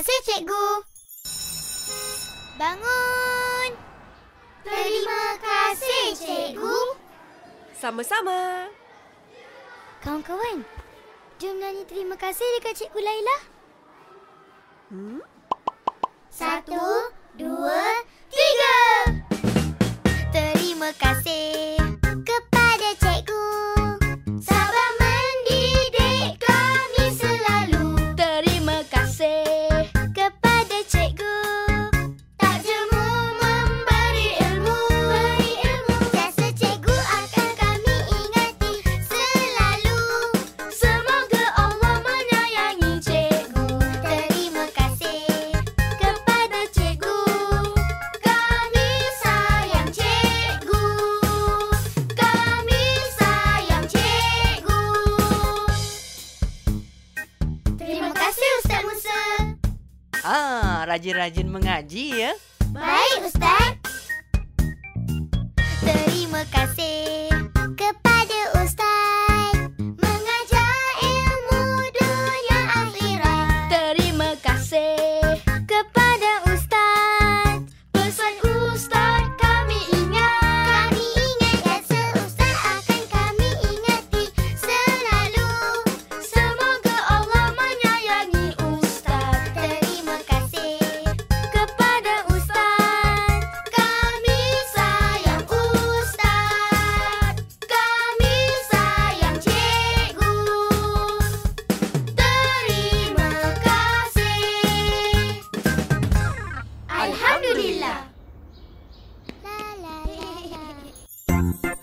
kasih, cikgu. Bangun. Terima kasih, cikgu. Sama-sama. Kawan-kawan, jom nyanyi terima kasih dekat Cikgu Laila. Hmm? Satu, dua, Ah, rajin-rajin mengaji ya. Baik Ustaz. Terima kasih Alhamdulillah. La la la la.